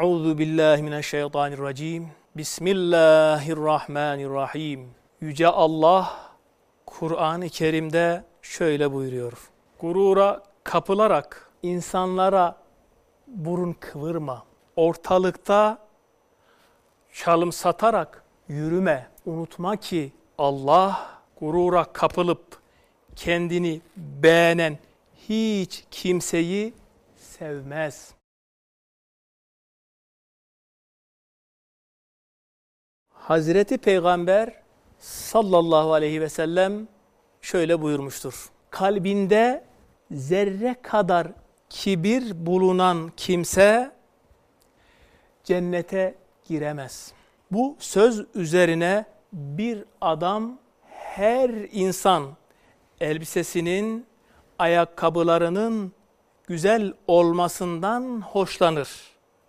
Euzu billahi mineşşeytanirracim. Bismillahirrahmanirrahim. Yüce Allah Kur'an-ı Kerim'de şöyle buyuruyor. Gurura kapılarak insanlara burun kıvırma. Ortalıkta çalım satarak yürüme. Unutma ki Allah gurura kapılıp kendini beğenen hiç kimseyi sevmez. Hazreti Peygamber sallallahu aleyhi ve sellem şöyle buyurmuştur. Kalbinde zerre kadar kibir bulunan kimse cennete giremez. Bu söz üzerine bir adam her insan elbisesinin, ayakkabılarının güzel olmasından hoşlanır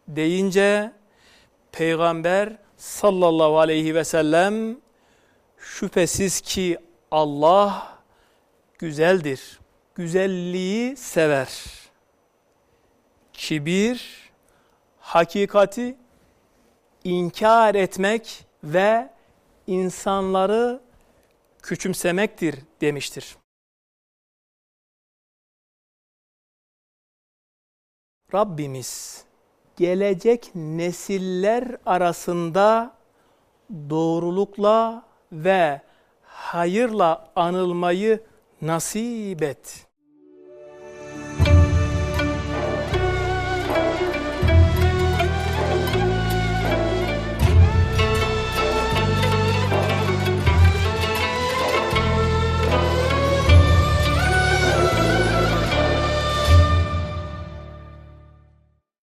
deyince Peygamber sallallahu aleyhi ve sellem şüphesiz ki Allah güzeldir. Güzelliği sever. Kibir, hakikati inkar etmek ve insanları küçümsemektir demiştir. Rabbimiz gelecek nesiller arasında doğrulukla ve hayırla anılmayı nasip et.